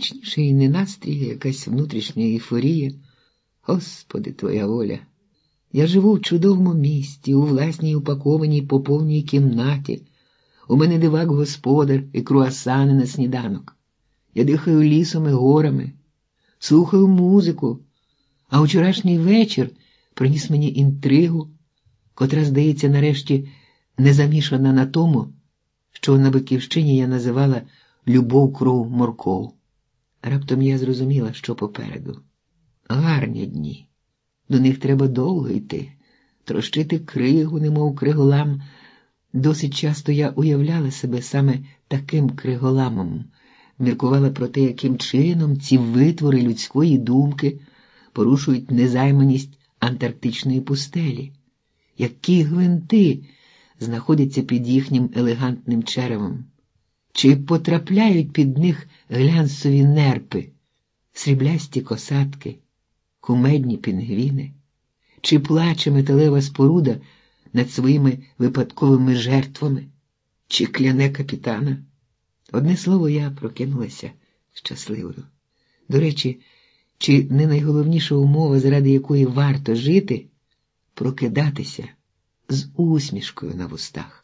точніше, і не настрій, а якась внутрішня ейфорія. Господи, твоя воля. Я живу в чудовому місті, у власній упакованій поповній кімнаті. У мене дивак господар і круасани на сніданок. Я дихаю лісом і горами, слухаю музику, а вчорашній вечір приніс мені інтригу, котра, здається, нарешті не замішана на тому, що на Биківщині я називала любов кров морков. Раптом я зрозуміла, що попереду. Гарні дні. До них треба довго йти, трощити кригу, немов криголам. Досить часто я уявляла себе саме таким криголамом, міркувала про те, яким чином ці витвори людської думки порушують незайманість антарктичної пустелі, які гвинти знаходяться під їхнім елегантним черевом, чи потрапляють під них глянцеві нерпи, сріблясті косатки, кумедні пінгвіни, чи плаче металева споруда над своїми випадковими жертвами, чи кляне капітана. Одне слово, я прокинулася щасливою. До речі, чи не найголовніша умова, заради якої варто жити, прокидатися з усмішкою на вустах.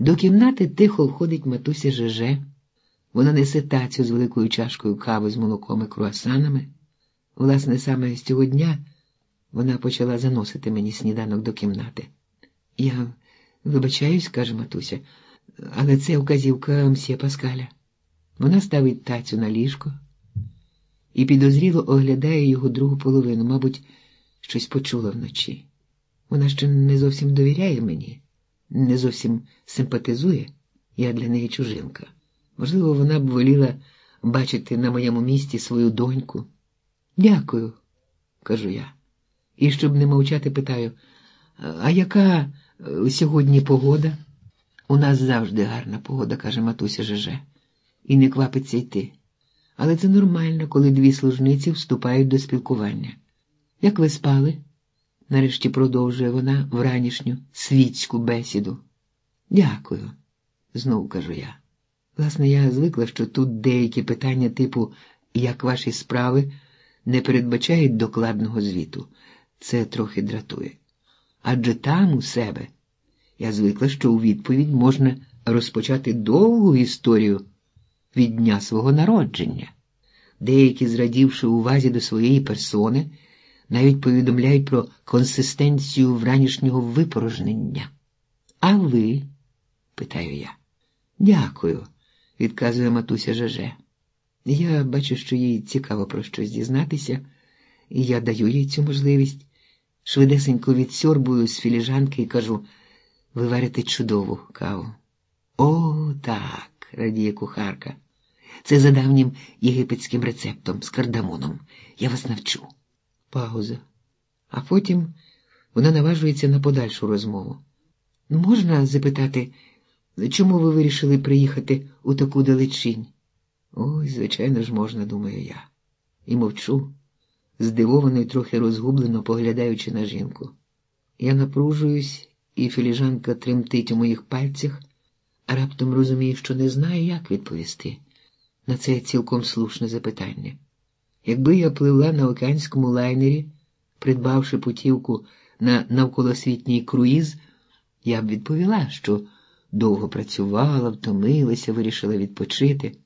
До кімнати тихо входить матуся Жеже. Вона несе тацю з великою чашкою кави з молоком і круасанами. Власне, саме з цього дня вона почала заносити мені сніданок до кімнати. Я вибачаюсь, каже матуся, але це вказівка мсьє Паскаля. Вона ставить тацю на ліжко і підозріло оглядає його другу половину, мабуть, щось почула вночі. Вона ще не зовсім довіряє мені, не зовсім симпатизує, я для неї чужинка. Можливо, вона б воліла бачити на моєму місці свою доньку. Дякую, кажу я. І щоб не мовчати, питаю, а яка е, сьогодні погода? У нас завжди гарна погода, каже матуся Жеже, і не квапиться йти. Але це нормально, коли дві служниці вступають до спілкування. Як ви спали? Нарешті продовжує вона вранішню світську бесіду. Дякую, знову кажу я. Власне, я звикла, що тут деякі питання типу як ваші справи не передбачають докладного звіту. Це трохи дратує. Адже там у себе я звикла, що у відповідь можна розпочати довгу історію від дня свого народження. Деякі, зрадівши увазі до своєї персони, навіть повідомляють про консистенцію вранішнього випорожнення. А ви? питаю я. Дякую, відказує матуся Жеже. Я бачу, що їй цікаво про щось дізнатися, і я даю їй цю можливість. Швидесенько відсьорбую з філіжанки і кажу ви варите чудову каву. О, так, радіє кухарка. Це за давнім єгипетським рецептом з кардамоном. Я вас навчу. Пауза. А потім вона наважується на подальшу розмову. Можна запитати, чому ви вирішили приїхати у таку далечінь? Ой, звичайно ж, можна, думаю я. І мовчу, здивовано і трохи розгублено поглядаючи на жінку. Я напружуюсь, і філіжанка тремтить у моїх пальцях, а раптом розумію, що не знаю, як відповісти на це цілком слушне запитання. Якби я пливла на океанському лайнері, придбавши путівку на навколосвітній круїз, я б відповіла, що довго працювала, втомилася, вирішила відпочити.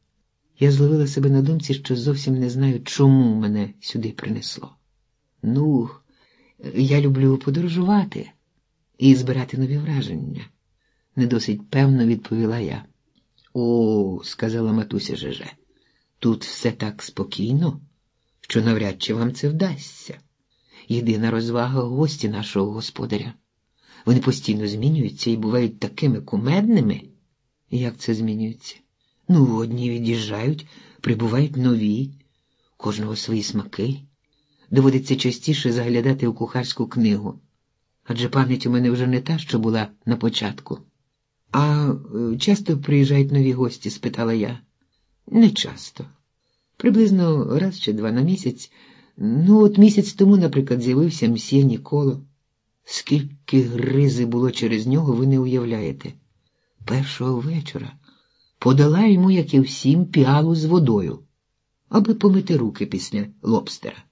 Я зловила себе на думці, що зовсім не знаю, чому мене сюди принесло. Ну, я люблю подорожувати і збирати нові враження, не досить певно відповіла я. О, сказала матуся Жеже, тут все так спокійно, що навряд чи вам це вдасться. Єдина розвага гості нашого господаря. Вони постійно змінюються і бувають такими кумедними. Як це змінюється? Ну, одні від'їжджають, прибувають нові, кожного свої смаки. Доводиться частіше заглядати у кухарську книгу, адже пам'ять у мене вже не та, що була на початку. А е, часто приїжджають нові гості? спитала я. Не часто. Приблизно раз чи два на місяць. Ну, от місяць тому, наприклад, з'явився мсьє Ніколо. Скільки гризи було через нього, ви не уявляєте. Першого вечора подала йому, як і всім, піалу з водою. аби помити руки після лобстера.